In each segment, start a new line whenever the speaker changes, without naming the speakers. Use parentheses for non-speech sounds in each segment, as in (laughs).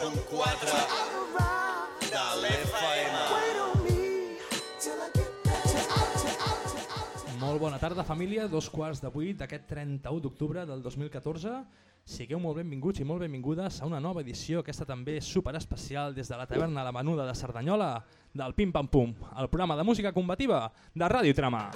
107.4 de l'FM.
Molt bona tarda, família. Dos quarts de vuit d'aquest 31 d'octubre del 2014. Sigueu molt benvinguts i molt benvingudes a una nova edició, aquesta també super especial, des de la taverna La Menuda de Cerdanyola, del Pim Pam Pum, el programa de música combativa de Ràdio Trama.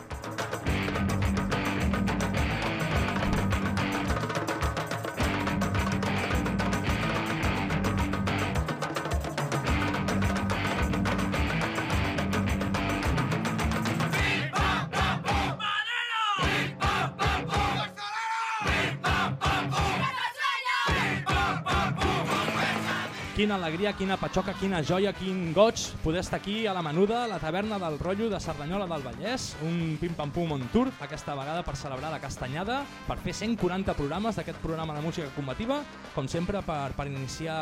Quina alegria, quina patxoca, quina joia, quin goig poder estar aquí a la Menuda, la taverna del rotllo de Cerdanyola del Vallès, un pim-pam-pum on tour, aquesta vegada per celebrar la castanyada, per fer 140 programes d'aquest programa de música combativa. Com sempre, per, per iniciar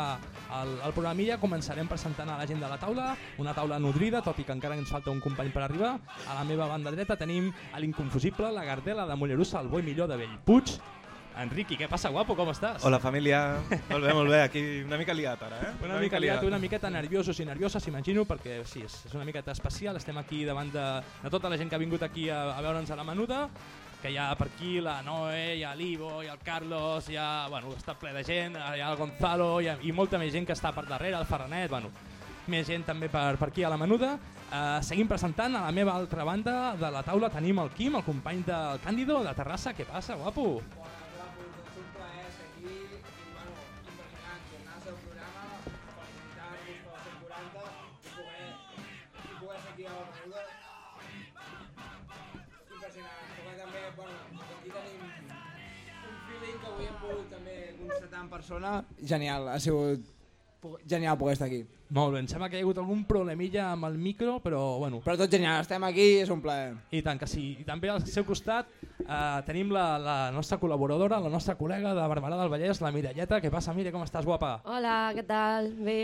el, el programilla, començarem presentant a la gent de la taula, una taula nodrida, tot i que encara ens falta un company per arribar. A la meva banda dreta tenim a l'inconfusible, la Gardela de Mollerussa, el boi millor de Bellpuig, Enriqui, què passa, guapo? Com estàs?
Hola família, molt bé, molt bé, aquí una mica liat ara, eh?
Una, una mica liat, una miqueta nerviosos i nervioses, imagino, perquè sí, és, és una miqueta especial, estem aquí davant de, de tota la gent que ha vingut aquí a, a veure'ns a la menuda, que hi ha per aquí la Noé, hi ha l'Ivo, hi ha el Carlos, hi ha, bueno, està ple de gent, hi ha el Gonzalo hi ha, i molta més gent que està per darrere, el Ferranet, bueno, més gent també per, per aquí a la menuda. Uh, seguim presentant a la meva altra banda de la taula tenim el Quim, el company del Càndido de Terrassa. Què passa, guapo?
En persona, genial, ha sigut genial poder estar aquí.
Molt bé, em sembla que hi ha hagut algun problemilla amb el micro, però bueno.
Però tot genial, estem aquí, és un plaer.
I tant que sí. I també al seu costat eh, tenim la, la nostra col·laboradora, la nostra col·lega de Barberà del Vallès, la Mirelleta. Què passa, Mire, com estàs, guapa?
Hola, què tal? Bé.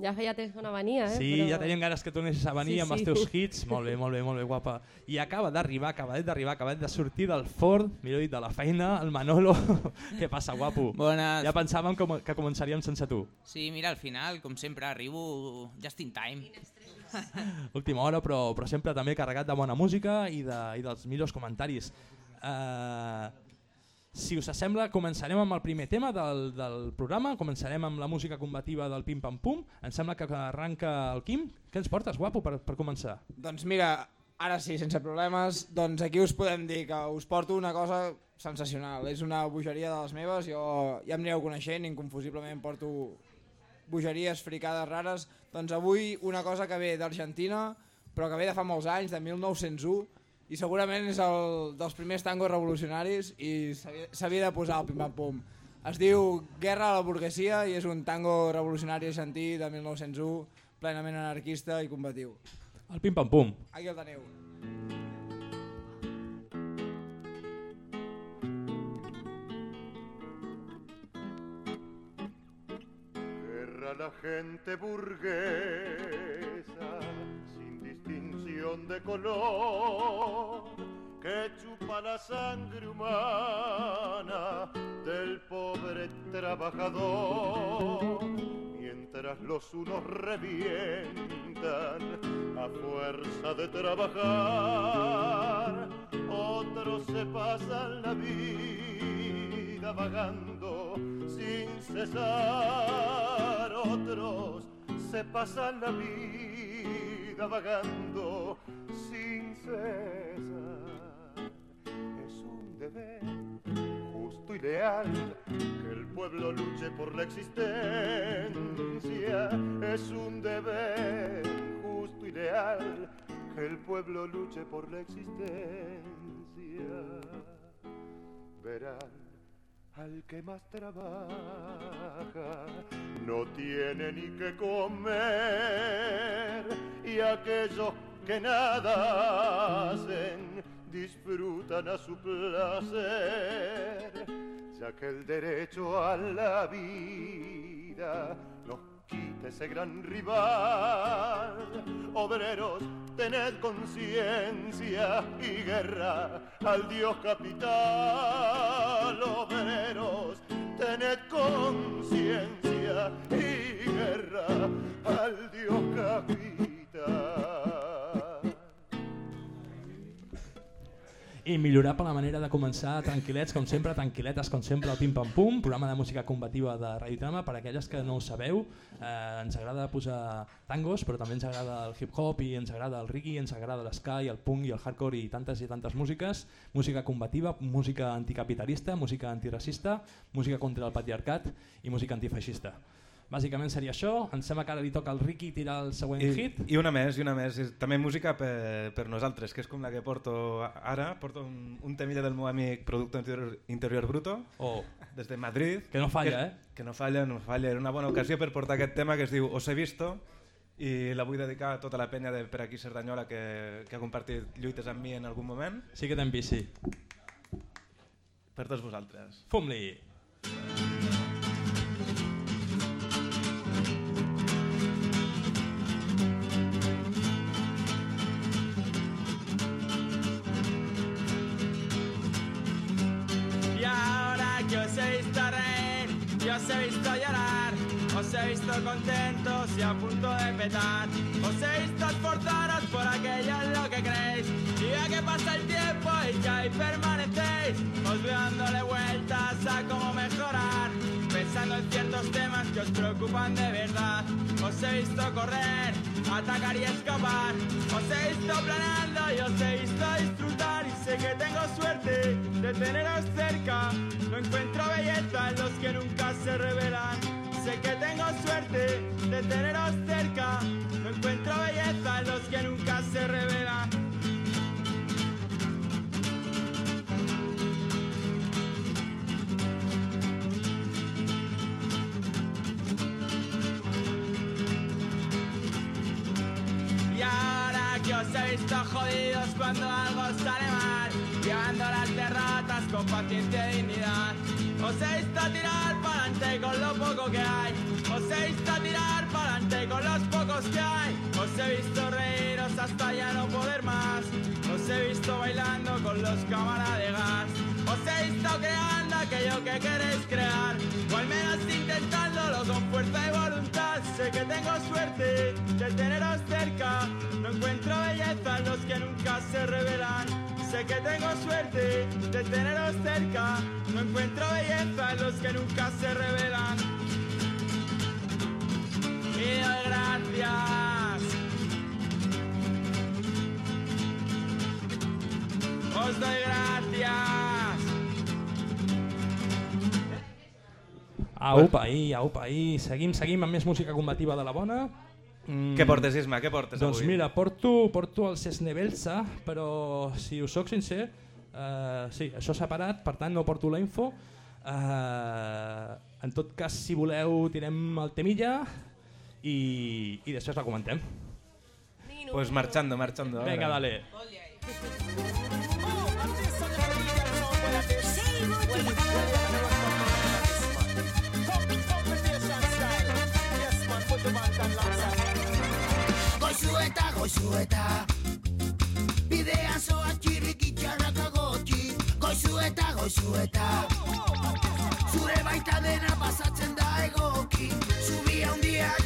Ja feia temps que no venia, eh?
Sí,
però...
ja teníem ganes que tornessis a venir sí, amb sí. els teus hits. Molt bé, molt bé, molt bé, guapa. I acaba d'arribar, acaba d'arribar, acaba de sortir del forn, millor dit, de la feina, el Manolo. (laughs) Què passa, guapo?
Bones.
Ja pensàvem que, que començaríem sense tu.
Sí, mira, al final, com sempre, arribo just in time. (laughs)
Última hora, però, però sempre també carregat de bona música i, de, i dels millors comentaris. Uh, si us sembla, començarem amb el primer tema del, del programa, començarem amb la música combativa del Pim Pam Pum. Em sembla que arranca el Quim. Què ens portes, guapo, per, per començar?
Doncs mira, ara sí, sense problemes, doncs aquí us podem dir que us porto una cosa sensacional. És una bogeria de les meves, jo ja em aneu coneixent, inconfusiblement porto bogeries fricades rares. Doncs avui una cosa que ve d'Argentina, però que ve de fa molts anys, de 1901, i segurament és el dels primers tangos revolucionaris i s'havia de posar el pim-pam-pum. Es diu Guerra a la burguesia i és un tango revolucionari argentí de 1901, plenament anarquista i combatiu.
El pim-pam-pum.
Aquí el teniu.
Guerra la gente burguesa de color que chupa la sangre humana del pobre trabajador. Mientras los unos revientan a fuerza de trabajar, otros se pasan la vida vagando sin cesar, otros se pasan la vida vagando sin cesar. Es un deber justo y leal que el pueblo luche por la existencia. Es un deber justo y leal que el pueblo luche por la existencia. Verán al que más trabaja no tiene ni que comer. Y aquellos que nada hacen disfrutan a su placer ya que el derecho a la vida nos quítese gran rival. Obreros, tened conciencia y guerra al Dios capital. Obreros, tened conciencia y guerra al Dios capital.
Immillorable manera de començar tranquil·lets, com sempre, tranquil·letes, com sempre, el Pim Pam Pum, programa de música combativa de Radio Trama. Per aquelles que no ho sabeu, eh, ens agrada posar tangos, però també ens agrada el hip-hop i ens agrada el reggae, ens agrada l'esky, el punk i el hardcore i tantes i tantes músiques. Música combativa, música anticapitalista, música antiracista, música contra el patriarcat i música antifeixista. Bàsicament seria això, em sembla que ara li toca al Ricky tirar el següent
I,
hit.
I una més, i una més. És també música per, per nosaltres, que és com la que porto ara. Porto un, un temilla del meu amic Producto Interior, Interior Bruto,
Oh,
des de Madrid.
que no falla,
que,
eh?
Que no falla, no falla. Era una bona ocasió per portar aquest tema que es diu Os he visto i la vull dedicar a tota la penya de per aquí Cerdanyola que, que ha compartit lluites amb mi en algun moment.
Sí que t'hem vist, sí.
Per tots vosaltres.
Fum-li!
Y os he visto contentos y a punto de petar, os he visto esforzaros por aquello en lo que creéis, y ya que pasa el tiempo y que ahí permanecéis, os voy dándole vueltas a cómo mejorar, pensando en ciertos temas que os preocupan de verdad, os he visto correr, atacar y escapar, os he visto planeando y os he visto disfrutar. Y sé que tengo suerte de teneros cerca. No encuentro belleza en los que nunca se revelan. Sé que tengo suerte de teneros cerca. No encuentro belleza en los que nunca se revelan. Y ahora que os he visto jodidos cuando algo sale mal, llevando las derrotas con paciencia y dignidad. Os he visto tirar para adelante con lo poco que hay. Os he visto tirar para adelante con los pocos que hay. Os he visto reíros hasta ya no poder más. Os he visto bailando con los cámaras de gas. Os he visto creando aquello que queréis crear. O al menos intentándolo con fuerza y voluntad. Sé que tengo suerte de teneros cerca. No encuentro belleza en los que nunca se revelan. Sé que tengo suerte de teneros cerca. No encuentro belleza en los que nunca se revelan. Y doy gracias. Os doy gracias.
Au, paí, au, paí. Seguim, seguim amb més música combativa de la bona. Mm,
Què portes, Isma? Què portes
Doncs
avui?
mira, porto, porto el Cesnevelsa, però si us soc sincer, eh, sí, això separat, per tant no porto la info. Eh, en tot cas, si voleu, tirem el temilla i, i després la comentem.
Pues marchando, marchando.
Vinga,
ahora.
dale. (laughs)
goizu eta Bidean zoa txirrik itxarrak agotxi. Goizu eta goizu eta Zure baita dena pasatzen da egoki. Zubia
hundiak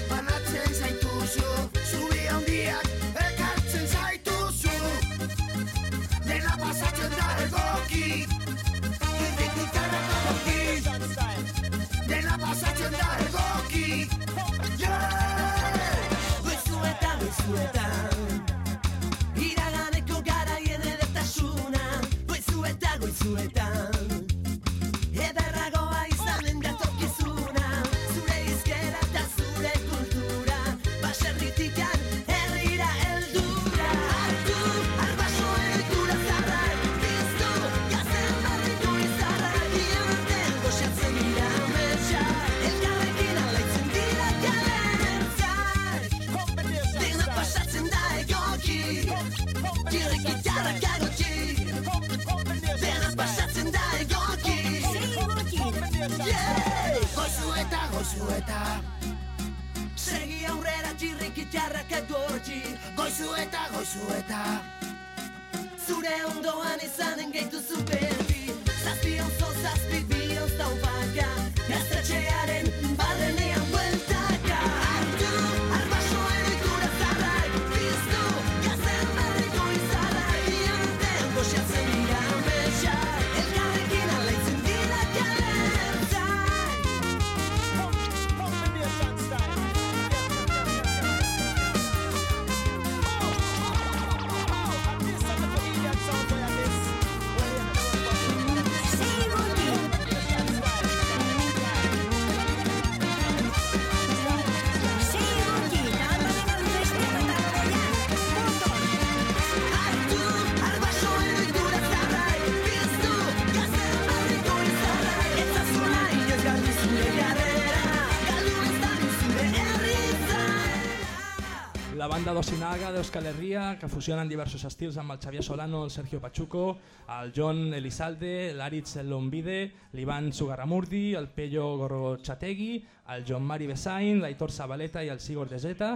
d'Osinaga d'Euskal Herria, que fusionen diversos estils amb el Xavier Solano, el Sergio Pachuco, el John Elizalde, l'Aritz Lombide, l'Ivan Sugarramurdi, el Pello Gorrochategui, el John Mari Besain, l'Aitor Sabaleta i el Sigurd de Zeta,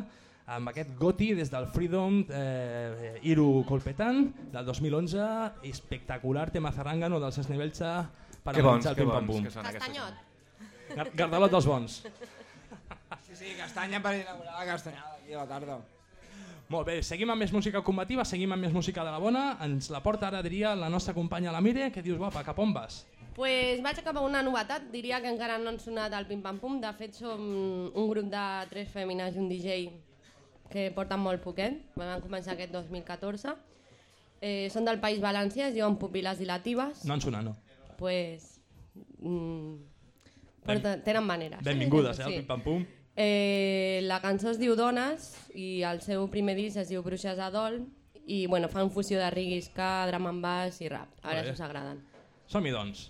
amb aquest Goti des del Freedom eh, Iru Colpetan del 2011, espectacular tema zarrangano dels Esnibelxa per
Que bons,
el
que bons que són aquestes.
Castanyot.
Gar- Gardalot dels bons.
Sí, sí, castanya per inaugurar la castanyada aquí a la tarda.
Molt bé, seguim amb més música combativa, seguim amb més música de la bona. Ens la porta ara, diria, la nostra companya la Mire. Què dius, guapa, cap on vas?
Pues vaig cap a una novetat, diria que encara no han sonat al Pim Pam Pum, de fet som un grup de tres fèmines i un DJ que porten molt poquet, van començar aquest 2014. Eh, són del País Valencià, es diuen Pupil·les dilatives,
No en sonat, no.
pues, mm, porten, tenen maneres.
Benvingudes, eh, al
Sí.
pim-pam-pum.
Eh, la cançó es diu Dones i el seu primer disc es diu Bruixes a Dol i bueno, fan fusió de reggae, ska, drum and bass i rap. A veure si us agraden.
Som-hi, doncs.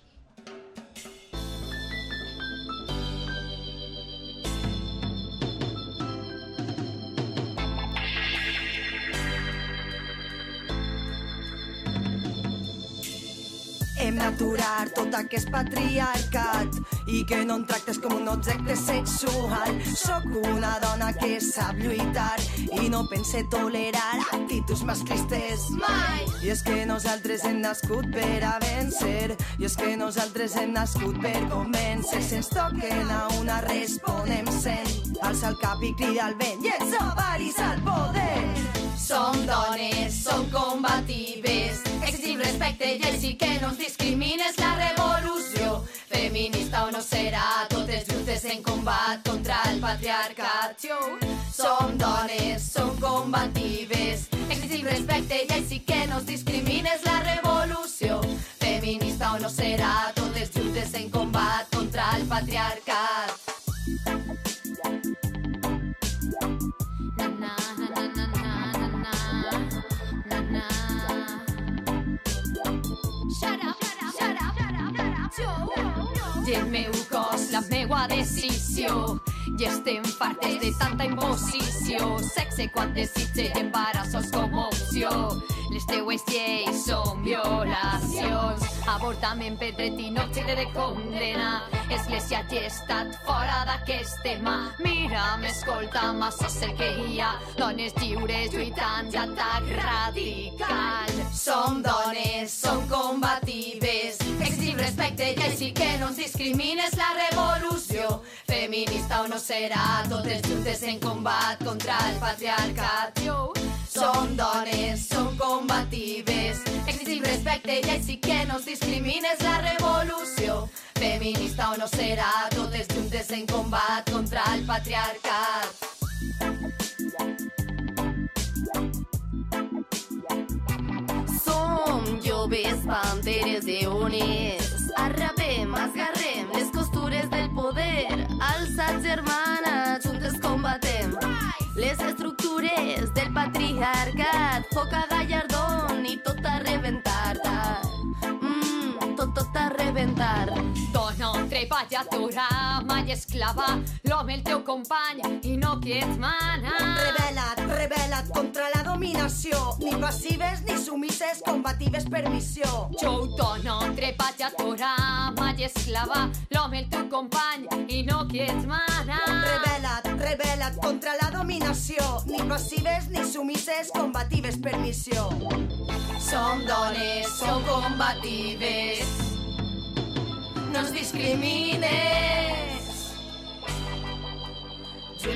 Hem d'aturar tot aquest patriarcat i que no em tractes com un objecte sexual. Sóc una dona que sap lluitar i no pense tolerar actituds masclistes. Mai! I és que nosaltres hem nascut per a vèncer i és que nosaltres hem nascut per convèncer. Si ens toquen a una responem sent. Alça el cap i crida al vent i els ovaris al poder.
Som dones, som combatives, exigim respecte i així que no ens discrimines la revolució. Feminista o no serà, totes juntes en combat contra el patriarcat. Som dones, som combatives, exigim respecte i així que no ens discrimines la revolució. Feminista o no serà, totes juntes en combat contra el patriarcat. I el meu cos, la meua decisió. I estem fartes de tanta imposició. Sexe quan desitge i embarassos com opció. Les teues lleis són violacions. Avortament per dret i no xile de condena. Església i estat fora d'aquest tema. Mira, m'escolta, massa el que hi ha. Dones lliures lluitant d'atac radical. Som dones, som combatives. Respecte i així que no discrimines la revolució. Feminista o no serà, totes juntes en combat contra el patriarcat. Yo. Som dones, som combatives. Exigim respecte i així que no discrimines la revolució. Feminista o no serà, totes juntes en combat contra el patriarcat. Joves panteres lleones. Arrapem, esgarrem les costures del poder. Alçat germana, juntes combatem. Les estructures del patriarcat. Foc a gallardón i tot a reventar. Mm, tot, tot a reventar. Dona, treballadora, mai esclava. L'home el teu company i no qui et mana.
Rebel·la't, rebel·la't contra la dominació. Ni passives ni sumises, combatives per missió.
Jo dono, treballadora, mai esclava. L'home el teu company i no qui et mana.
Rebel·la't, rebel·la't contra la dominació. Ni passives ni sumises, combatives per missió.
Som dones, som combatives. No ens discrimines.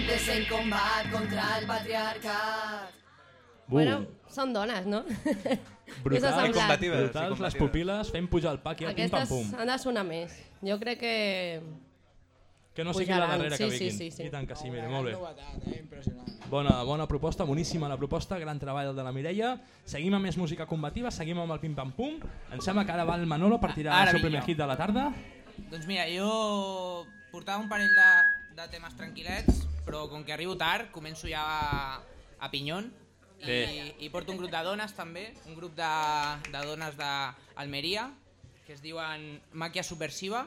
Juntes en combat contra el patriarcat.
Bueno, són dones, no?
Brutal,
Què s'ha
I combatives. i
Brutals les pupil·les fent pujar el pa aquí al
Aquestes
pim-pam-pum.
han de sonar més. Jo crec que...
Que no sigui la
pujaran.
darrera
Sí,
que
sí,
vinguin.
sí, sí.
I tant que sí, mira, molt bé.
Novetat, eh? Impressionant.
Bona, bona proposta, boníssima la proposta, gran treball de la Mireia. Seguim amb més música combativa, seguim amb el pim-pam-pum. Em sembla que ara va el Manolo per tirar
Ara
el seu
vinc
primer
jo.
hit de la tarda.
Doncs mira, jo portava un parell de, de temes tranquil·lets, però com que arribo tard, començo ja a, a Pinyon. I,
Bé.
I porto un grup de dones també, un grup de, de dones d'Almeria, que es diuen Màquia Subversiva,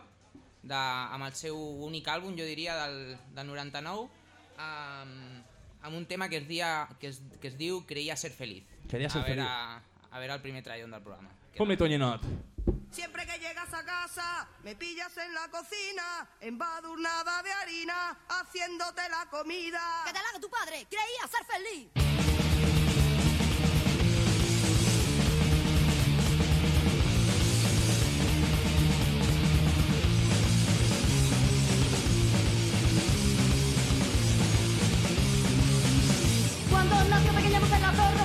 de, amb el seu únic àlbum, jo diria, del, del 99, amb, amb un tema que es, dia, que es, que es diu Creia ser feliz.
Quería ser
a veure,
feliz.
A veure el primer trallón del programa.
Fum-li, Toñinot.
Siempre que llegas a casa, me pillas en la cocina, embadurnada de harina, haciéndote la comida.
Que te la tu padre, creía ser feliz. Cuando nació pequeña mujer las dos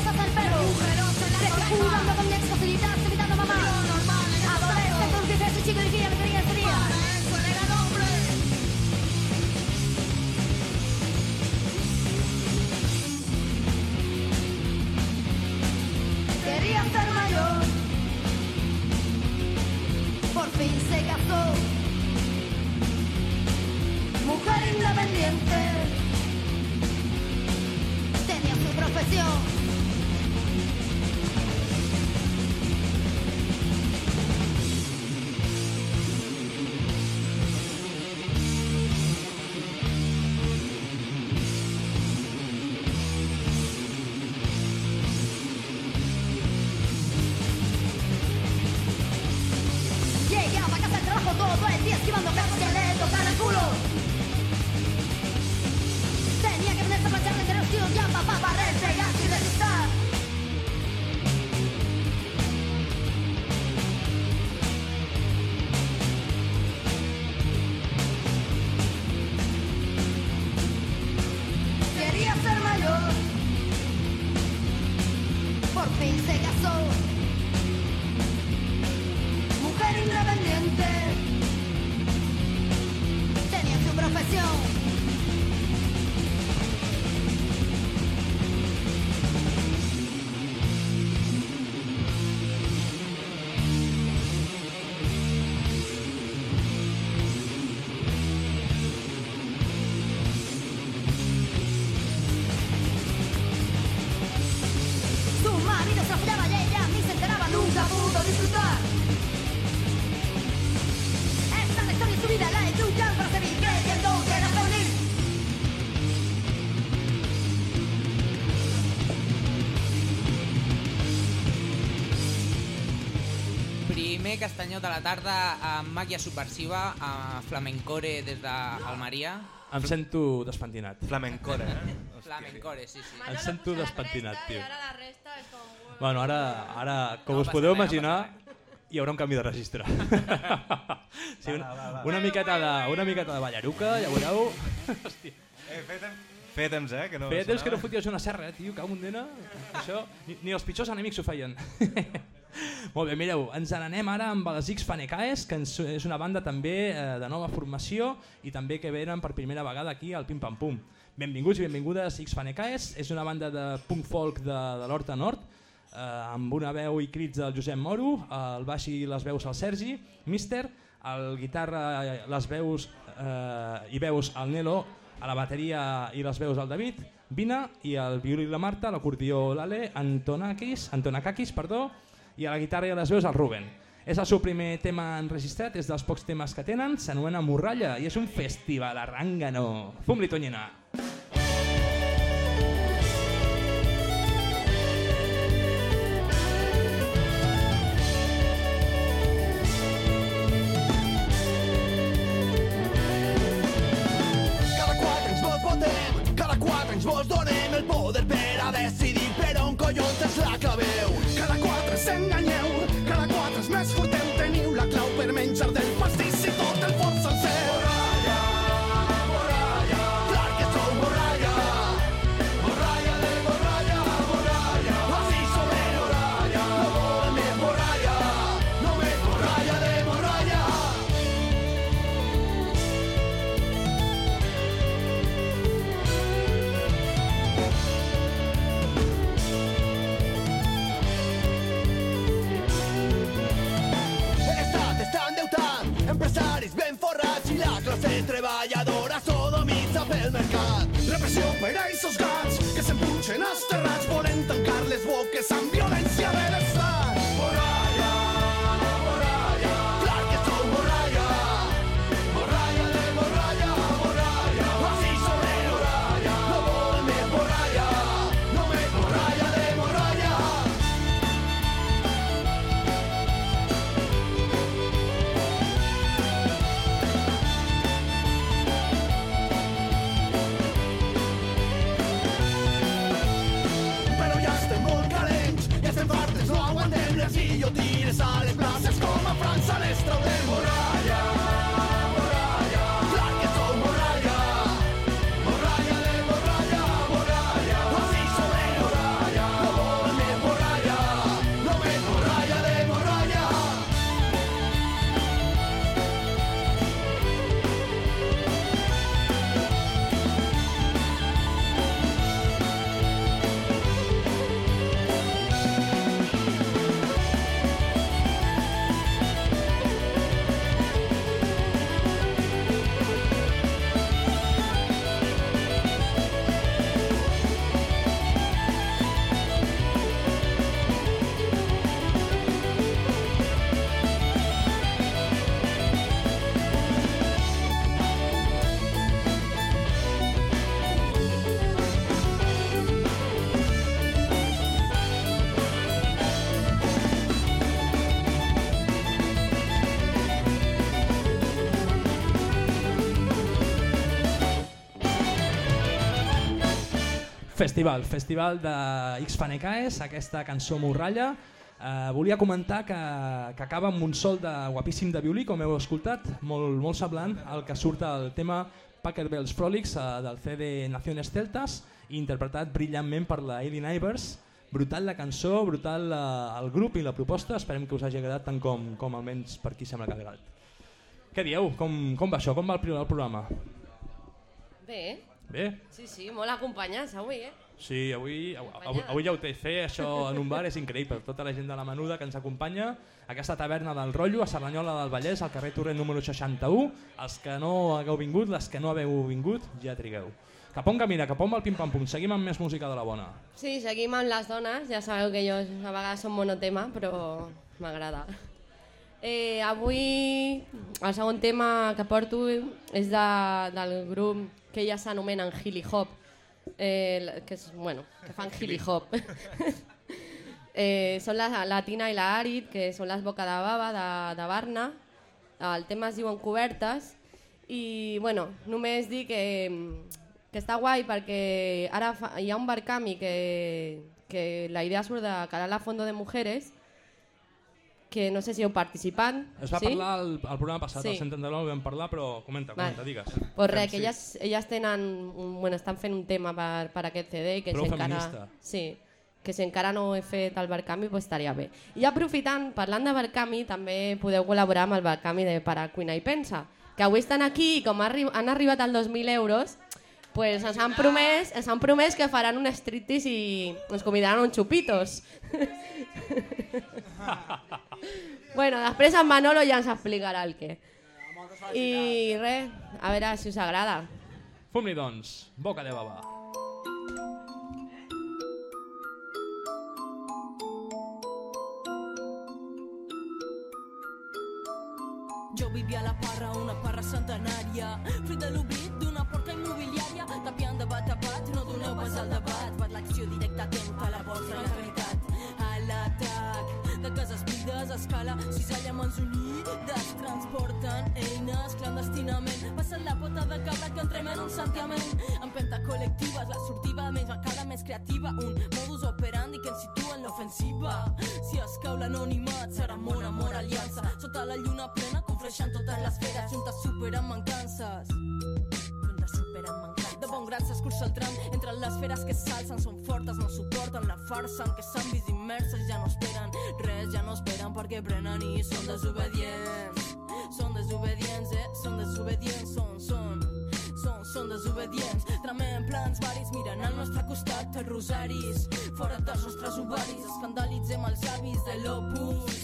Mujer independiente Tenía su profesión
Primer castanyot de la tarda amb màquia subversiva, a Flamencore des d'Almeria.
Em sento despentinat.
Flamencore, eh? (laughs)
Flamencore, sí, sí.
Em sento despentinat,
I
tio.
ara la resta és com...
Bueno, ara, ara com
No
us podeu
res,
imaginar, hi haurà un canvi de registre. (laughs) sí, una, una, miqueta de, una miqueta de ballaruca, ja veureu. (laughs) Hòstia.
Eh, feia temps, feia temps, eh? Que no
Feia temps que no foties una serra, eh, tio, cau un dena. Això, ni, ni els pitjors enemics ho feien. Molt bé, mireu, ens n'anem ara amb les X Fanecaes, que és una banda també eh, de nova formació i també que venen per primera vegada aquí al Pim Pam Pum. Benvinguts i benvingudes X Fanecaes, és una banda de punk folk de, de l'Horta Nord, eh, amb una veu i crits del Josep Moro, el baix i les veus al Sergi, Mister, el guitarra, les veus eh, i veus al Nelo, a la bateria i les veus al David, Vina, i el violí la Marta, l'acordió l'Ale, Antonakis, Antonakakis, perdó, i a la guitarra i a les veus el Ruben. És el seu primer tema enregistrat, és dels pocs temes que tenen, s'anomena Morralla i és un festival arrangano. Fum-li, Tonyina!
Classe treballadora sodomitza pel mercat. Repressió per a aquests gats que s'empunxen als terrats volen tancar les boques amb
Festival, festival de X Fanecaes, aquesta cançó Morralla. Eh, volia comentar que, que acaba amb un sol de guapíssim de violí, com heu escoltat, molt, molt semblant al que surt el tema Packer Bells Frolics eh, del CD Naciones Celtas, interpretat brillantment per la Eileen Ivers. Brutal la cançó, brutal eh, el grup i la proposta, esperem que us hagi agradat tant com, com almenys per aquí sembla que ha agradat. Què dieu? Com, com va això? Com va el programa?
Bé,
Bé?
sí, sí, molt acompanyats avui, eh?
Sí, avui, avui, avui ja ho té fer, això en un bar és increïble. Tota la gent de la menuda que ens acompanya, aquesta taverna del rotllo a Cerdanyola del Vallès, al carrer Torrent número 61. Els que no hagueu vingut, les que no haveu vingut, ja trigueu. Cap on camina, cap on va el pim-pam-pum. Seguim amb més música de la bona.
Sí, seguim amb les dones, ja sabeu que jo a vegades som monotema, però m'agrada. Eh, avui el segon tema que porto és de, del grup que ja s'anomenen Hilly Hop, que, és, bueno, que fan Hilly Hop. (laughs) eh, són la, la Tina i la Arid, que són les Boca de Baba de, de Barna. El tema es diuen Cobertes i bueno, només dir que, que està guai perquè ara fa, hi ha un barcami que, que la idea surt de calar la Fondo de Mujeres que no sé si heu participat.
Es va
sí?
parlar al, al programa passat,
Sí.
al 139 vam parlar, però comenta,
Vale.
comenta, digues.
Pues res, que
sí.
elles, elles tenen un, bueno, estan fent un tema per, per aquest CD que
Prou
si encara,
feminista.
sí, que si encara no he fet el Barcami pues estaria bé. I aprofitant, parlant de Barcami, també podeu col·laborar amb el Barcami de Para Cuina i Pensa, que avui estan aquí i com arri han arribat als 2.000 euros, pues ens han promès, ens han promès que faran un striptease i ens convidaran uns xupitos. (laughs) bueno, després en Manolo ja ens explicarà el què. I res, a veure si us agrada.
Fum-li doncs, boca de baba.
Un santiament, empenta col·lectives, la sortiva més cada més creativa, un modus operandi que ens situa en l'ofensiva. Si es cau l'anonimat, serà amor, amor, aliança, sota la lluna plena, confleixen totes les feres, juntes superen mancances. Juntes superen mancances. De bon grat s'escurça el tram entre les feres que s'alcen, són fortes, no suporten la farsa en què s'han vist immerses, ja no esperen res, ja no esperen perquè prenen i són desobedients. Són desobedients, desobedients. Tramem plans varis, miren al nostre costat els rosaris, fora dels nostres ovaris escandalitzem els avis de l'opus.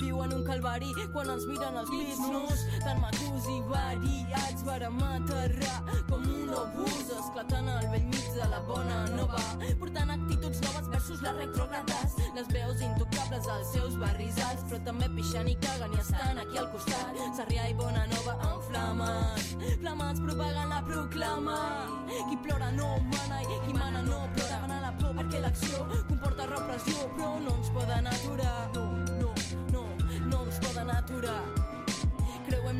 Viuen un calvari quan ens miren els bisnos. Tan macos i variats vàrem aterrar com un obús esclatant al vell mig de la bona nova. Portant actituds noves versus les retrogrades les veus intocables als seus barris alts però també pixant i caguen i estan aquí al costat. Sarrià i Bona Nova en flames flamants propagant la proclama qui plora no mana i qui mana no plora. Gana la por perquè l'acció comporta repressió però no ens poden aturar. No, no, no, no ens poden aturar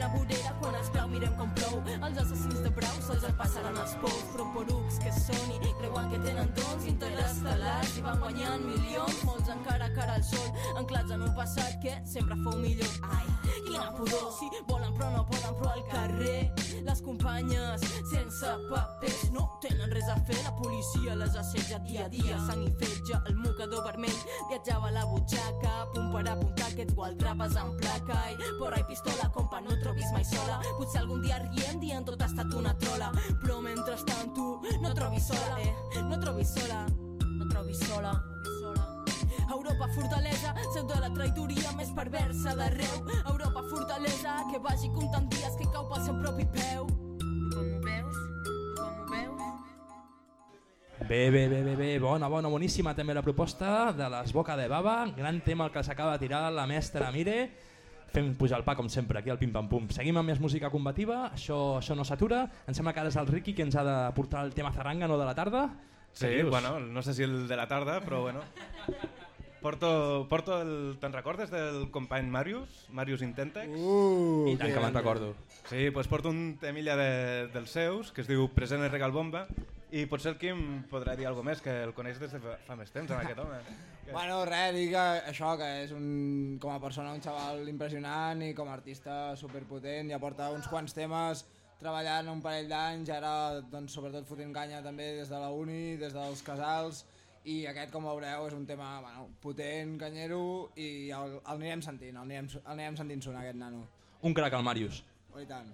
La vorera quan es clau, mirem com plou. Els assassins de brau se'ls en passaran els pous, però porucs que són i creuen que tenen dons interestel·lars i van guanyant milions, molts encara cara al sol, anclats en un passat que sempre fou millor. Ai, quina pudor, si volen però no poden, però al carrer les companyes sense papers no tenen res a fer, la policia les assetja dia a dia, sang i fetge, el mocador vermell. Viatjava a la butxaca, punt per apuntar aquests gualdrapes en placa. I porra i pistola, compa, no et trobis mai sola, potser algun dia riem dient tot ha estat una trola, però mentrestant tu no trobis sola, eh, no trobis sola, no trobis sola. Europa fortalesa, seu de la traïdoria més perversa d'arreu. Europa fortalesa, que vagi comptant dies que cau pel seu propi peu. Com ho veus? Com ho veus?
Bé, bé, bé, bé, bé, bona, bona, boníssima també la proposta de les Boca de Baba, gran tema el que s'acaba de tirar la mestra Mire, fem pujar el pa com sempre aquí al Pim Pam Pum. Seguim amb més música combativa, això, això no s'atura, em sembla que ara és el Ricky que ens ha de portar el tema zaranga no de la tarda.
Sí, bueno, no sé si el de la tarda, però bueno. Porto, porto el... Te'n recordes del company Marius? Marius Intentex?
Uh,
I tant que me'n recordo.
Sí, doncs porto un temilla de, dels seus que es diu Present i Regal Bomba I potser el Quim podrà dir alguna més, que el coneix des de fa- fa més temps, amb aquest home. Que- (laughs)
Bueno, res, dir que això, que és un, com a persona un xaval impressionant i com a artista superpotent, ja porta uns quants temes treballant un parell d'anys, ara doncs, sobretot fotent canya també des de la uni, des dels casals, i aquest, com veureu, és un tema bueno, potent, canyero, i el, el anirem sentint, el anirem, el anirem sentint sonar aquest nano.
Un crac, el Màrius.
Oh, i tant.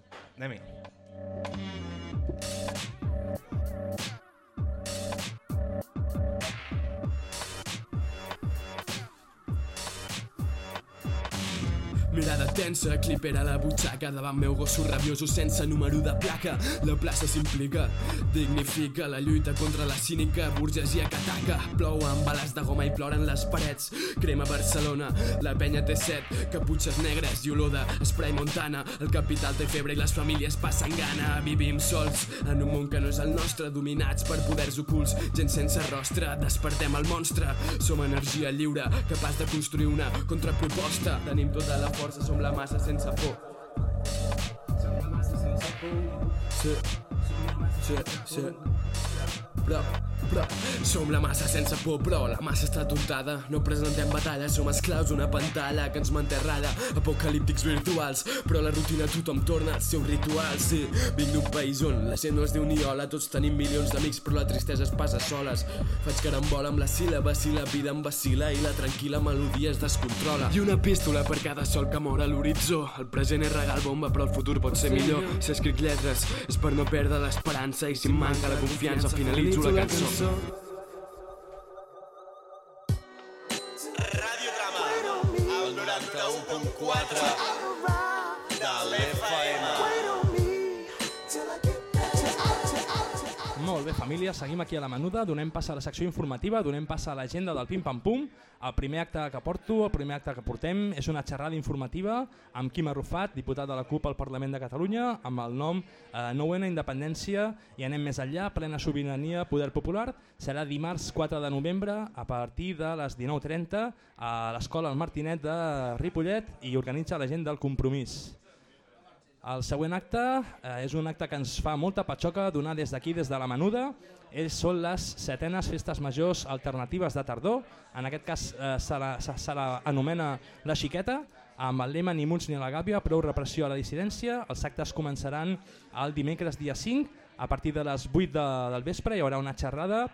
Mirada tensa, clipera la butxaca davant meu gossos rabiosos sense número de placa. La plaça s'implica, dignifica la lluita contra la cínica burgesia que ataca. Plou amb bales de goma i ploren les parets. Crema Barcelona, la penya té set, caputxes negres i olor de spray Montana. El capital té febre i les famílies passen gana. Vivim sols en un món que no és el nostre, dominats per poders ocults, gent sense rostre. Despertem el monstre, som energia lliure, capaç de construir una contraproposta. Tenim tota la força, som la massa sense por. Som la massa sense. Però, però, som la massa sense por, però la massa està tontada. No presentem batalla, som esclaus d'una pantalla que ens manté rada. Apocalíptics virtuals, però la rutina tothom torna al seu ritual. Sí, vinc d'un país on la gent no es diu Niola, tots tenim milions d'amics, però la tristesa es passa soles. Faig carambola amb la síl·laba, si la vida em vacila i la tranquil·la melodia es descontrola. I una pístola per cada sol que mor a l'horitzó. El present és regal bomba, però el futur pot ser millor. Si escric lletres és per no perdre l'esperança i si em manca la confiança finalitzo la cançó.
Radiodrama, el 91.4
família, seguim aquí a la menuda, donem pas a la secció informativa, donem pas a l'agenda del Pim Pam Pum. El primer acte que porto, el primer acte que portem, és una xerrada informativa amb Quim Arrufat, diputat de la CUP al Parlament de Catalunya, amb el nom eh, 9N Independència i anem més enllà, plena sobirania, poder popular. Serà dimarts 4 de novembre a partir de les 19.30 a l'Escola El Martinet de Ripollet i organitza la gent del Compromís. El següent acte eh, és un acte que ens fa molta patxoca donar des d'aquí, des de la menuda. Ells són les setenes festes majors alternatives de tardor. En aquest cas eh, se, la, se, se la anomena La Xiqueta, amb el lema Ni munts ni la gàbia, prou repressió a la dissidència. Els actes començaran el dimecres dia 5, a partir de les 8 de, del vespre hi haurà una xerrada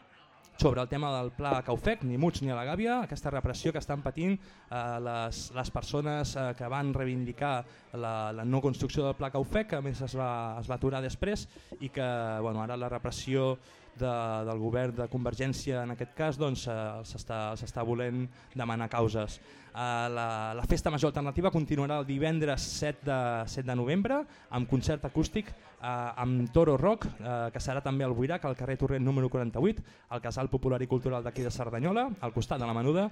sobre el tema del pla Caufec, ni Muig ni a la Gàbia, aquesta repressió que estan patint eh, les, les persones eh, que van reivindicar la, la no construcció del pla Caufec, que a més es va, es va aturar després i que bueno, ara la repressió de, del govern de Convergència en aquest cas doncs, eh, els, està, els està volent demanar causes. Eh, la, la festa major alternativa continuarà el divendres 7 de, 7 de novembre amb concert acústic eh, amb Toro Rock, eh, que serà també al Buirac, al carrer Torrent número 48, al Casal Popular i Cultural d'aquí de Cerdanyola, al costat de la Menuda,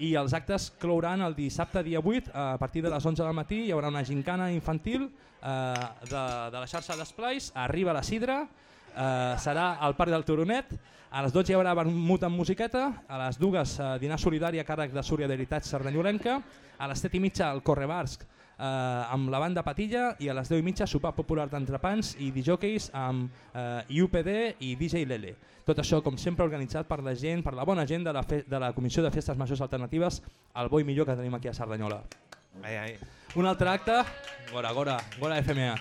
i els actes clouran el dissabte dia 8 a partir de les 11 del matí hi haurà una gincana infantil eh, de, de la xarxa d'esplais arriba la Sidra eh, serà al Parc del Turonet a les 12 hi haurà vermut amb musiqueta a les dues eh, dinar solidari a càrrec de Solidaritat Cerdanyolenca a les 7 i mitja al Correbarsk eh, amb la banda Patilla i a les 10 i mitja sopar popular d'entrepans i DJs amb eh, IUPD i DJ Lele. Tot això, com sempre, organitzat per la gent, per la bona gent de la, fe, de la Comissió de Festes Majors Alternatives, el bo i millor que tenim aquí a Cerdanyola.
Ai, ai.
Un altre acte, Gora, Gora, Gora FMA,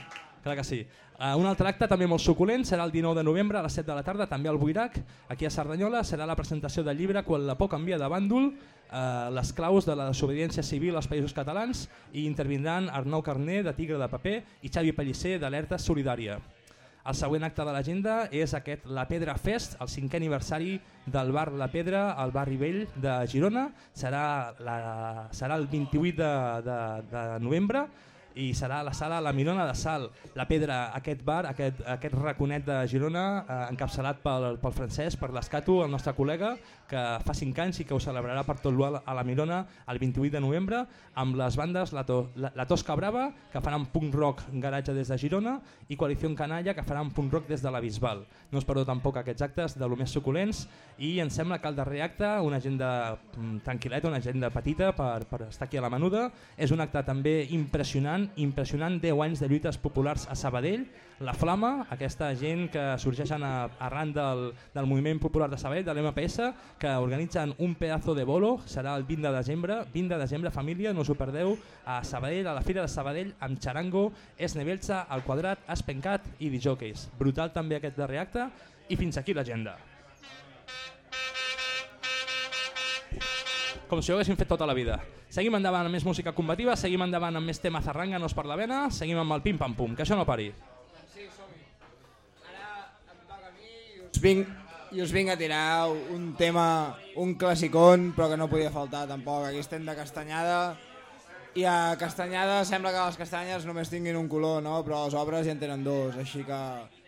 clar que sí. Uh, un altre acte també molt suculent serà el 19 de novembre a les 7 de la tarda, també al Buirac, aquí a Cerdanyola, serà la presentació del llibre Quan la por canvia de bàndol, uh, les claus de la desobediència civil als països catalans i intervindran Arnau Carné de Tigre de Paper i Xavi Pellicer d'Alerta Solidària. El següent acte de l'agenda és aquest La Pedra Fest, el cinquè aniversari del bar La Pedra al barri vell de Girona. Serà, la, serà el 28 de, de, de novembre i serà a la sala La Mirona de Sal. La Pedra, aquest bar, aquest, aquest raconet de Girona, eh, encapçalat pel, pel francès, per l'Escato, el nostre col·lega, que fa 5 anys i que ho celebrarà per tot l'UA a la Mirona el 28 de novembre, amb les bandes La, to, la, la Tosca Brava, que faran punk rock garatge des de Girona, i Coalició Canalla, que faran punk rock des de la Bisbal. No us perdó tampoc aquests actes de lo més suculents, i em sembla que el darrer acte, una agenda mm, tranquil·leta, una agenda petita per, per estar aquí a la menuda, és un acte també impressionant celebrant impressionant 10 anys de lluites populars a Sabadell. La Flama, aquesta gent que sorgeixen a, arran del, del moviment popular de Sabadell, de l'MPS, que organitzen un pedazo de bolo, serà el 20 de desembre, 20 de desembre, família, no us ho perdeu, a Sabadell, a la Fira de Sabadell, amb Charango, Esnebelsa, Al Quadrat, Aspencat i Dijòqueis. Brutal també aquest darrer acte, i fins aquí l'agenda. Com si ho haguéssim fet tota la vida. Seguim endavant amb més música combativa, seguim endavant amb més tema zarranganos per la vena, seguim amb el pim-pam-pum, que això no pari.
Us vinc, I us vinc a tirar un tema, un classicón, però que no podia faltar tampoc. Aquí estem de castanyada, i a Castanyada sembla que les castanyes només tinguin un color, no? però les obres ja en tenen dos, així que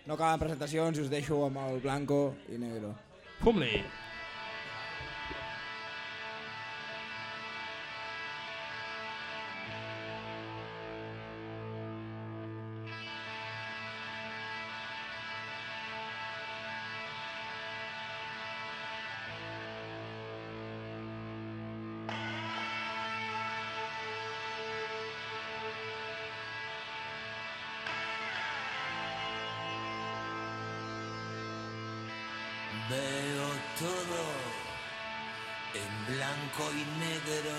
no calen presentacions i us deixo amb el blanco i negro.
Fum-li!
Todo en blanco y negro.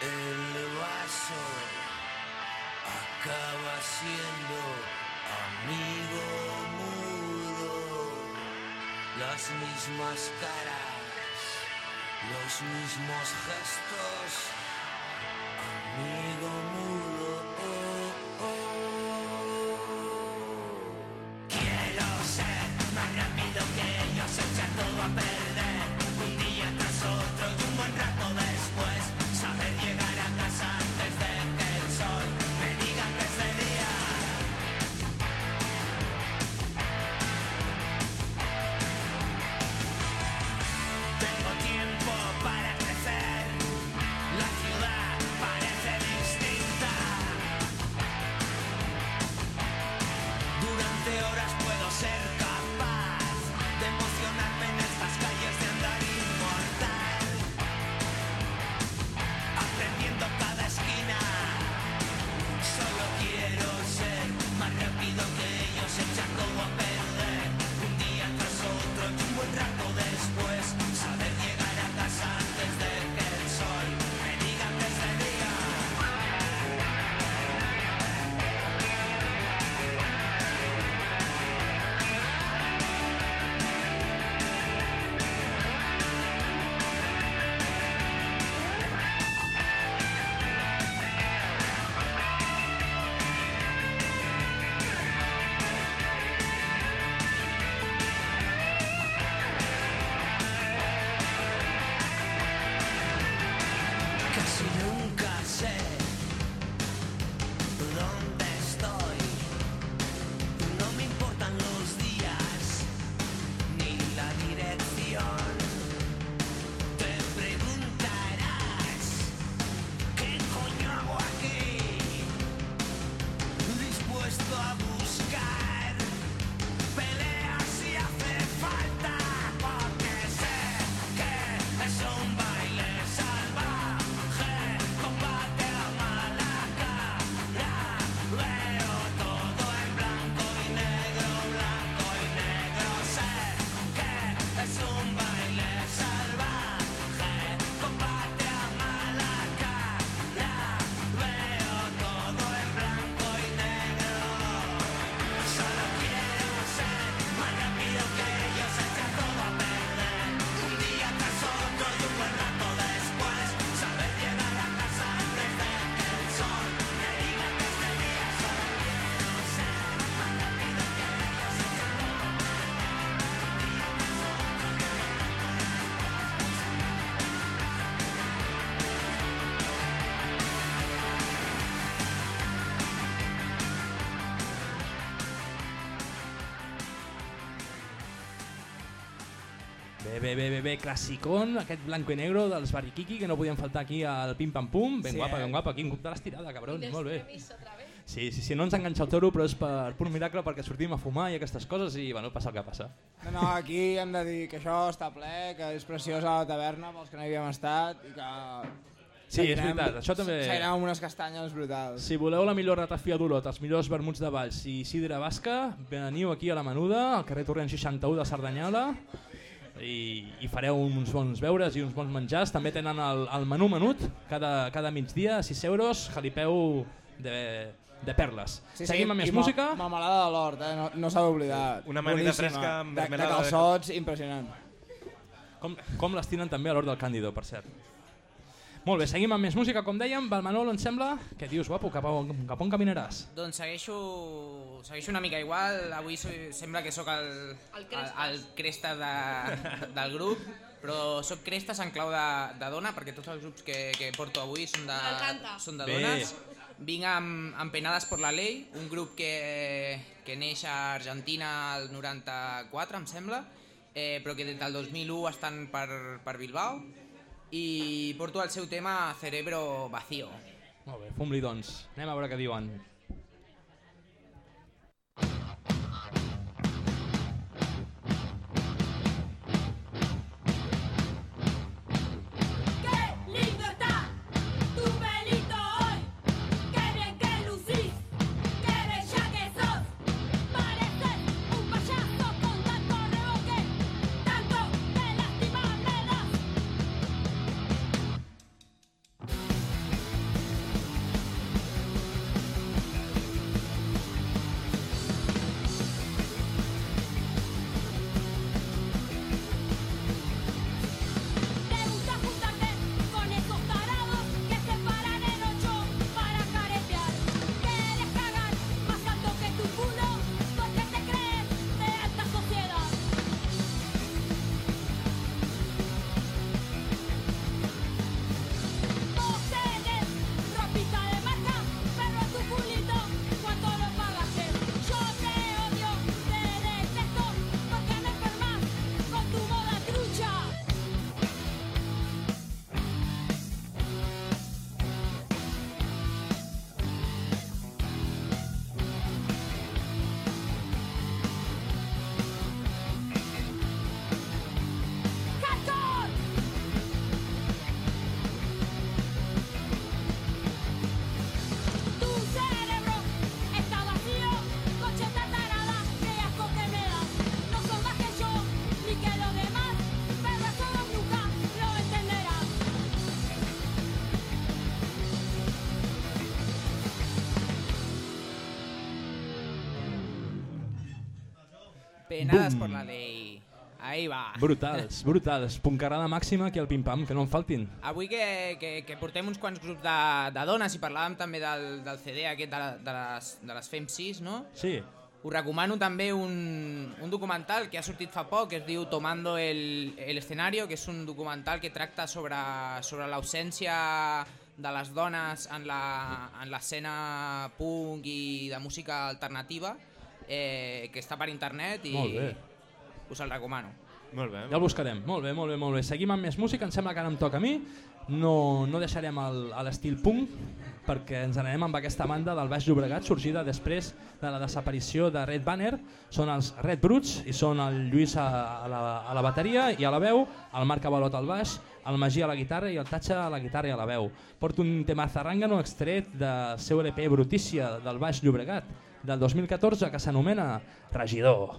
El vaso acaba siendo amigo mudo. Las mismas caras, los mismos gestos. Amigo
Bé, bé, bé, classicón, aquest blanco i negro dels Barriquiqui, que no podien faltar aquí al Pim Pam Pum. Ben
Sí,
guapa,
eh?
ben guapa, quin cop de l'estirada, cabron, molt bé. Sí, sí, sí, no ens enganxa el toro, però és per pur miracle perquè sortim a fumar i aquestes coses i bueno, passa el que passa.
No, no, aquí hem de dir que això està ple, que és preciosa la taverna pels que no hi havíem estat i que...
Sí, és veritat, això també-
Seguirem amb unes castanyes brutals.
Si voleu la millor ratafia d'Olot, els millors vermuts de Valls i sidra basca, veniu aquí a la Menuda, al carrer Torrent 61 de Cerdanyola, i, i fareu uns bons beures i uns bons menjars. També tenen el, el menú menut, cada, cada migdia, 6 euros, jalipeu de, de perles.
Sí,
Seguim amb
i
més
ma-
música.
Mamalada de l'hort, eh? no, no s'ha d'oblidar.
Una amanida
Boníssima.
fresca amb
de, de
mermelada de-
calçots, impressionant.
Com, com les tiren també a l'hort del Càndido, per cert. Molt bé, seguim amb més música, com dèiem. Balmanol, em sembla? Què dius, guapo? Cap on, cap on caminaràs?
Doncs segueixo, segueixo una mica igual, avui soy, sembla que sóc el, el, el, el cresta de, del grup, però sóc crestes en clau de, de dona, perquè tots els grups que, que porto avui són de, són de
Bé.
dones. Vinc amb, amb Penades per la Ley, un grup que, que neix a Argentina el 94, em sembla, eh, però que des del 2001 estan per, per Bilbao, i porto el seu tema Cerebro Vacío.
Molt bé, fum-li doncs. Anem a veure què diuen.
Penadas
Bum.
por la ley. Ahí va.
Brutals, brutals. Puncarada màxima aquí al pim-pam, que no en faltin.
Avui que, que, que portem uns quants grups de, de dones i parlàvem també del, del CD aquest de, la, de, les, de les FEM 6, no?
Sí.
Us recomano també un, un documental que ha sortit fa poc, que es diu Tomando el, el escenario, que és un documental que tracta sobre, sobre l'ausència de les dones en la- en l'escena punk i de música alternativa, eh, que està per internet i
Molt bé.
us el recomano.
Molt bé.
Ja el buscarem. Molt bé, molt bé, molt bé. Seguim amb més música, em sembla que ara em toca a mi. No, no deixarem el- a l'estil punk perquè ens n'anem amb aquesta banda del Baix Llobregat sorgida després de la desaparició de Red Banner. Són els Red Bruts i són el Lluís a, a, la, a la bateria i a la veu, el Marc Avalot al baix, el Magí a la guitarra i el Tatxa a la guitarra i a la veu. Porto un tema zarrangano extret de seu LP Brutícia del Baix Llobregat del 2014 que s'anomena Regidor.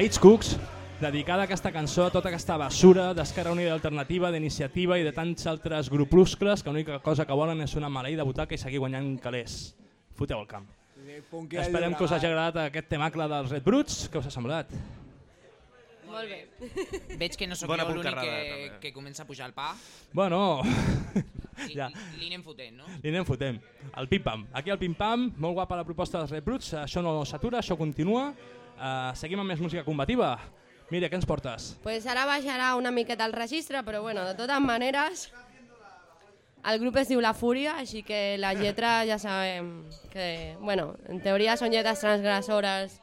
Maleïts Cucs, dedicada aquesta cançó a tota aquesta basura d'Esquerra Unida Alternativa, d'Iniciativa i de tants altres grupuscles que l'única cosa que volen és una maleïda butaca i seguir guanyant calés. Foteu el camp. Esperem que us hagi agradat aquest temacle dels Red Bruts. Què us ha semblat?
Molt bé. (laughs) Veig que no sóc
Bona
jo l'únic que, que comença a pujar el pa.
Bueno,
Li,
ja.
li anem fotent, no?
Li anem fotent. El pim-pam. Aquí el pim-pam, molt guapa la proposta dels Red Bruts. Això no s'atura, això continua. Uh, seguim amb més música combativa. Mira, què ens portes?
Pues ara baixarà una miqueta el registre, però bueno, de totes maneres, el grup es diu La Fúria, així que la lletra ja sabem que, bueno, en teoria són lletres transgressores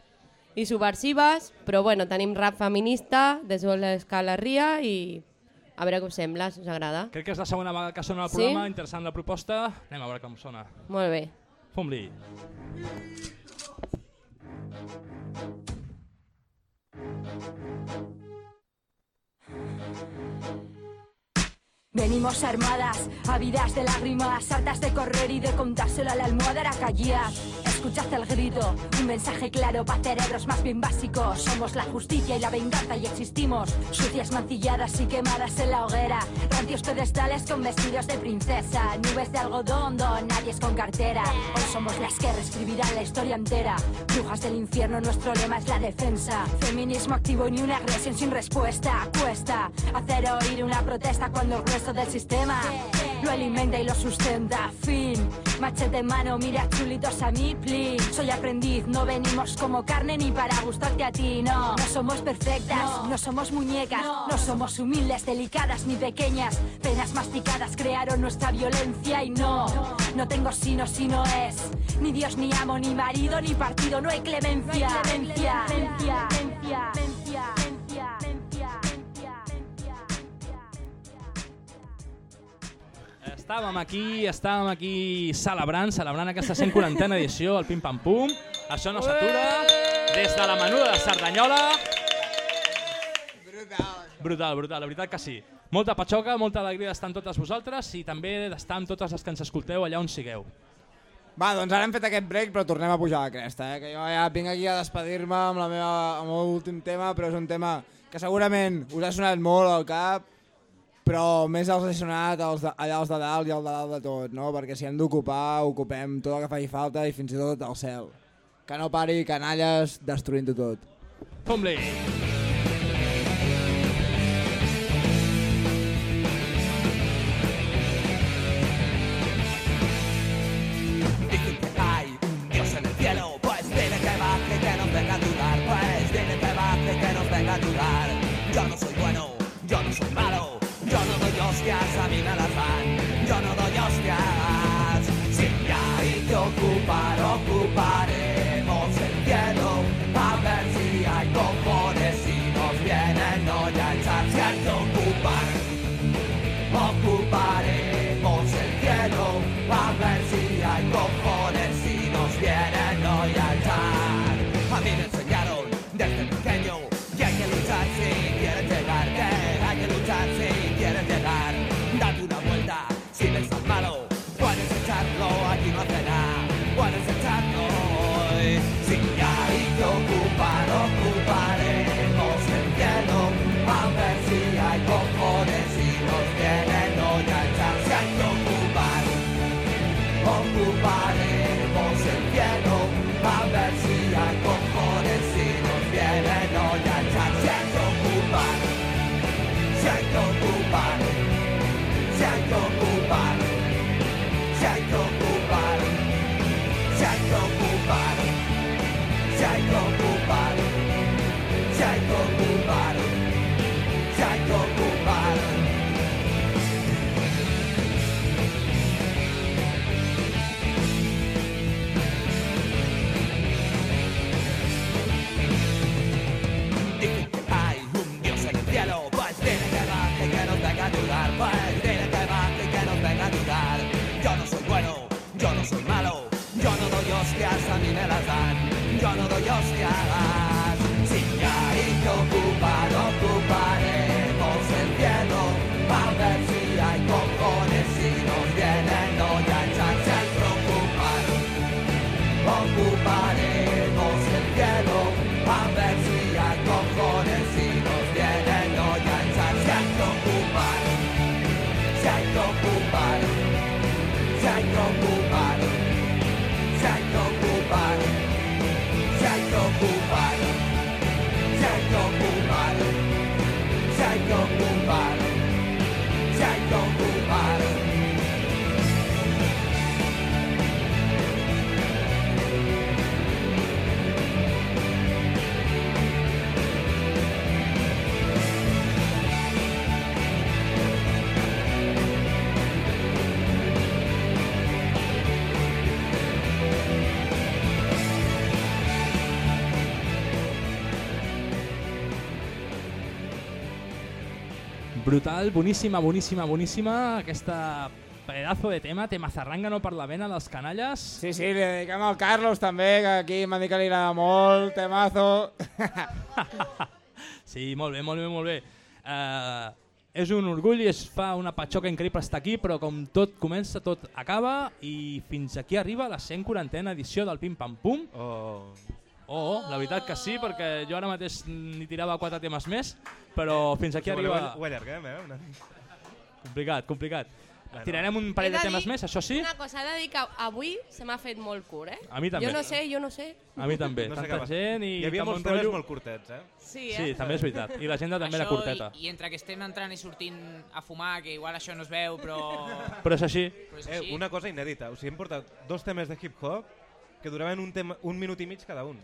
i subversives, però bueno, tenim rap feminista, des de l'escala Ria i a veure què us sembla, si us agrada.
Crec que és la segona vegada que sona el
Sí?
programa, interessant la proposta. Anem a veure com sona.
Molt bé.
Fum-li. Thank you.
Venimos armadas, ávidas de lágrimas, hartas de correr y de contárselo a la almohada callías. Escuchad el grito, un mensaje claro para cerebros más bien básicos. Somos la justicia y la venganza y existimos sucias, mancilladas y quemadas en la hoguera. Rancios pedestales con vestidos de princesa, nubes de algodón, nadie es con cartera. Hoy somos las que reescribirán la historia entera. Brujas del infierno, nuestro lema es la defensa. Feminismo activo ni una agresión sin respuesta. Cuesta hacer oír una protesta cuando el del sistema lo alimenta y lo sustenta. Fin, machete en mano, mira chulitos a mí, please. Soy aprendiz, no venimos como carne ni para gustarte a ti, no. No somos perfectas, no, somos muñecas, no. somos humildes, delicadas ni pequeñas. Penas masticadas crearon nuestra violencia y no, no tengo sino si no es. Ni Dios, ni amo, ni marido, ni partido, no hay clemencia. Clemencia, clemencia, clemencia, clemencia,
Estàvem aquí, estàvem aquí celebrant, celebrant aquesta 140a edició, el Pim Pam Pum. Això no s'atura. Des de la menuda de Cerdanyola. Brutal, brutal, la veritat que sí. Molta patxoca, molta alegria d'estar amb totes vosaltres i també d'estar amb totes les que ens escolteu allà on sigueu.
Va, doncs ara hem fet aquest break, però tornem a pujar a la cresta, eh? que jo ja vinc aquí a despedir-me amb, la meva, amb el meu últim tema, però és un tema que segurament us ha sonat molt al cap, però més els sonat els de, allà els de dalt i el de dalt de tot, no? perquè si hem d'ocupar, ocupem tot el que faci falta i fins i tot el cel. Que no pari canalles destruint-ho tot.
Dicen
brutal, boníssima, boníssima, boníssima. Aquesta pedazo de tema, tema zarrangano per la vena dels canalles.
Sí, sí, li dediquem al Carlos també, que aquí m'ha dit que li agrada molt, temazo. (laughs)
Sí, molt bé, molt bé, molt bé. Uh, és un orgull i es fa una patxoca increïble estar aquí, però com tot comença, tot acaba i fins aquí arriba la 140a edició del Pim Pam Pum.
Oh.
Oh, la veritat que sí, perquè jo ara mateix n'hi tirava quatre temes més, però fins aquí arriba...
Ho allarguem, eh? Una...
Complicat, complicat.
Bueno.
Tirarem un parell de
de
temes
dir
més, això sí?
Una cosa, he de dir que avui se m'ha fet molt curt, eh?
A mi també.
Jo no sé, jo no sé.
A mi també,
No sé
tanta gent i...
Hi havia molts temes
rotllo.
molt curtets, eh?
Sí,
Sí, també és veritat. I l'agenda també era curteta.
I, I entre que estem entrant i sortint a fumar, que igual això no es veu, però...
Però és així.
Però és
Eh,
així.
una cosa inèdita. O sigui, hem portat dos temes de hip-hop que duraven un, tema, un minut i mig cada un.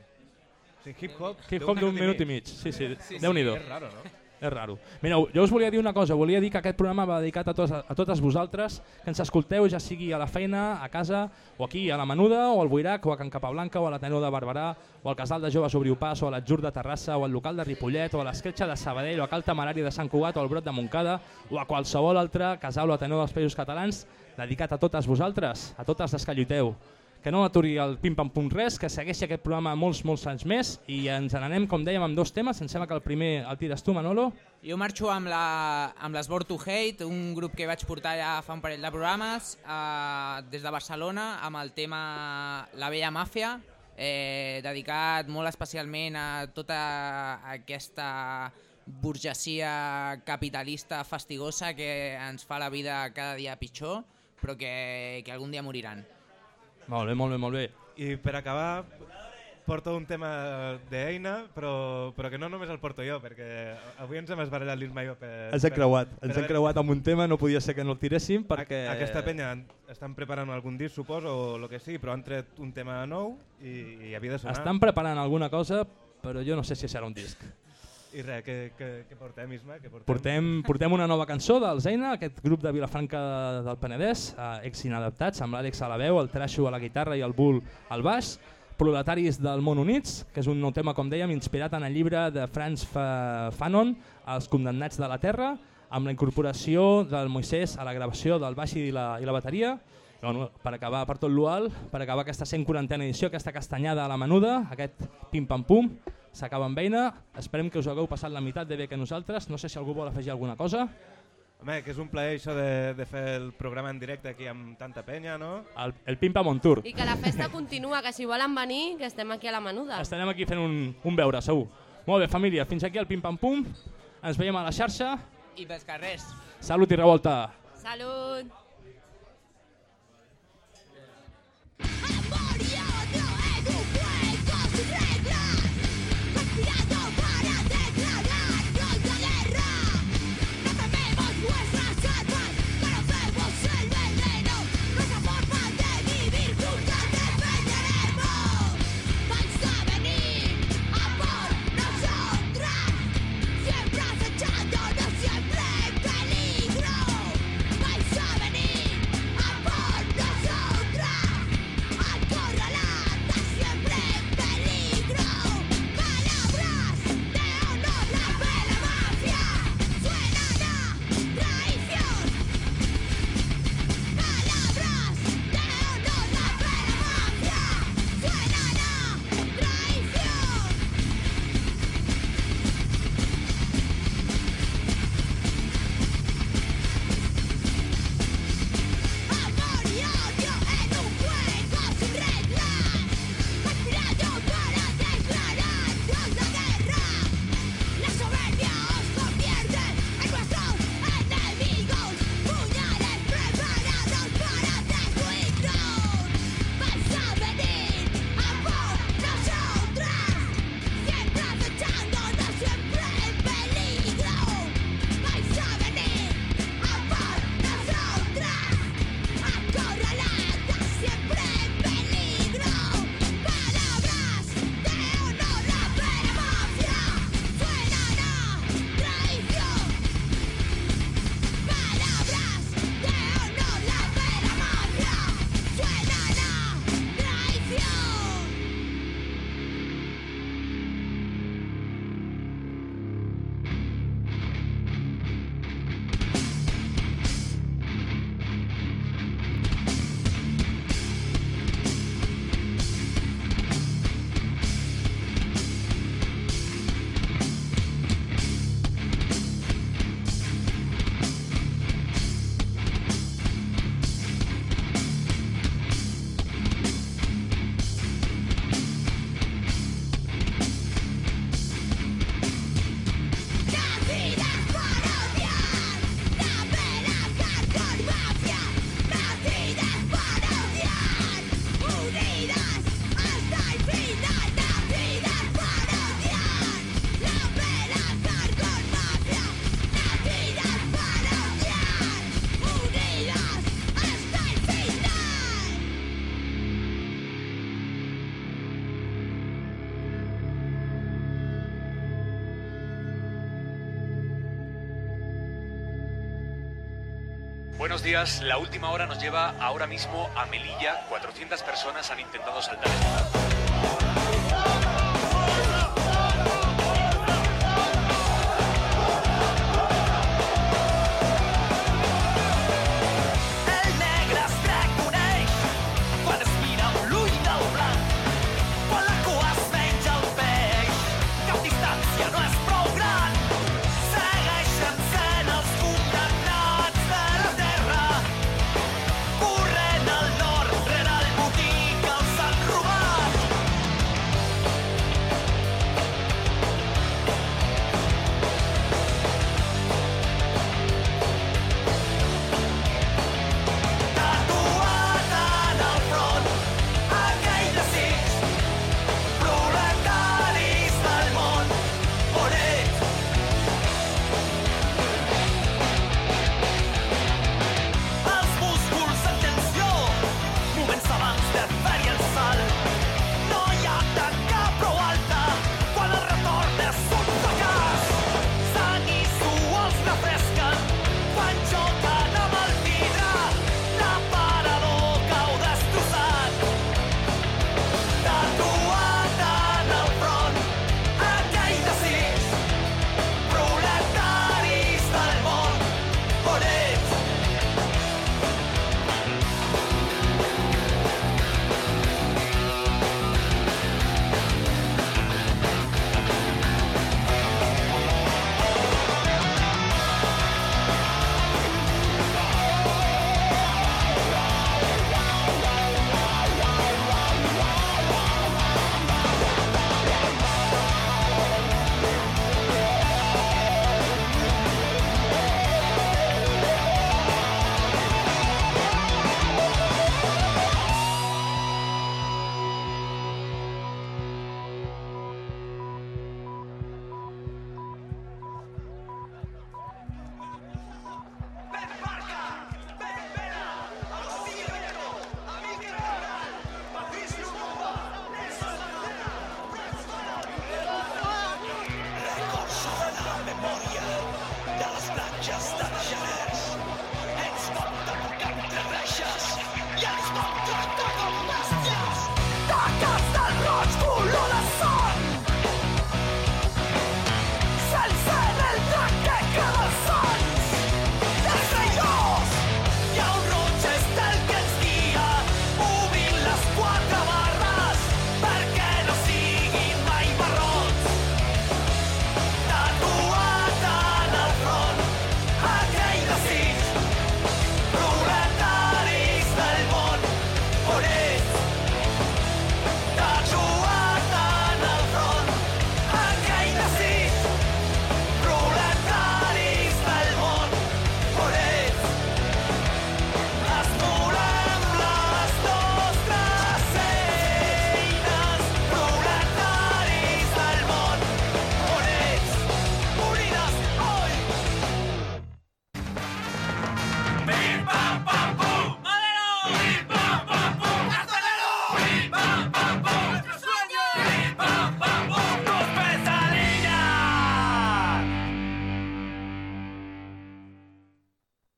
O sigui, hip-hop
Hip-hop d'un minut i mig. Sí, sí,
Sí, sí,
Déu-n'hi-do.
és raro, no?
És raro. Mireu, jo us volia dir una cosa, volia dir que aquest programa va dedicat a, tots, a totes vosaltres, que ens escolteu ja sigui a la feina, a casa, o aquí a la Menuda, o al Boirac, o a Can Capablanca, o a l'Ateneu de Barberà, o al Casal de Joves Obriupàs, o a l'Atzur de Terrassa, o al local de Ripollet, o a l'Esquetxa de Sabadell, o a Cal Temerari de Sant Cugat, o al Brot de Montcada, o a qualsevol altre casal o Ateneu dels Països Catalans, dedicat a totes vosaltres, a totes les que lluiteu que no aturi el Pim Pam Pum res, que segueixi aquest programa molts, molts anys més i ens n'anem, com dèiem, amb dos temes. Em sembla que el primer el tires tu, Manolo.
Jo marxo amb la- amb les Born to Hate, un grup que vaig portar ja fa un parell de programes eh, des de Barcelona amb el tema La Vella Màfia, eh, dedicat molt especialment a tota aquesta burgesia capitalista fastigosa que ens fa la vida cada dia pitjor, però que, que algun dia moriran.
Molt bé, molt bé, molt bé.
I per acabar, porto un tema d'eina, però, però que no només el porto jo, perquè avui ens hem esbarallat l'Ismaio per...
Ens hem creuat,
per
ens hem creuat amb un tema, no podia ser que no el tiréssim perquè...
A- Aquesta penya estan preparant algun disc, suposo, o el que sigui, però han tret un tema nou i, i havia de sonar.
Estan preparant alguna cosa, però jo no sé si serà un disc.
I res, què, què, què portem, Isma? Què portem?
Portem, portem una nova cançó dels Eina, aquest grup de Vilafranca del Penedès, eh, ex-inadaptats, amb l'Àlex a la veu, el Trasho a la guitarra i el Bull al baix, Proletaris del món units, que és un nou tema, com dèiem, inspirat en el llibre de Franz Fa Fanon, Els condemnats de la Terra, amb la incorporació del Moisès a la gravació del baix i la, i la bateria, bueno, per acabar per tot l'UAL, per acabar aquesta 140a edició, aquesta castanyada a la menuda, aquest pim-pam-pum, s'acaba amb eina. Esperem que us hagueu passat la meitat de bé que nosaltres. No sé si algú vol afegir alguna cosa.
Home, que és un plaer això de, de fer el programa en directe aquí amb tanta penya, no?
El, el pim-pam on tour.
I que la festa continua, que si volen venir, que estem aquí a la menuda.
Estarem aquí fent un, un veure, segur. Molt bé, família, fins aquí el pim-pam-pum. Ens veiem a la xarxa.
I pels carrers.
Salut i revolta.
Salut!
Días. La última hora nos lleva ahora mismo a Melilla. 400 personas han intentado saltar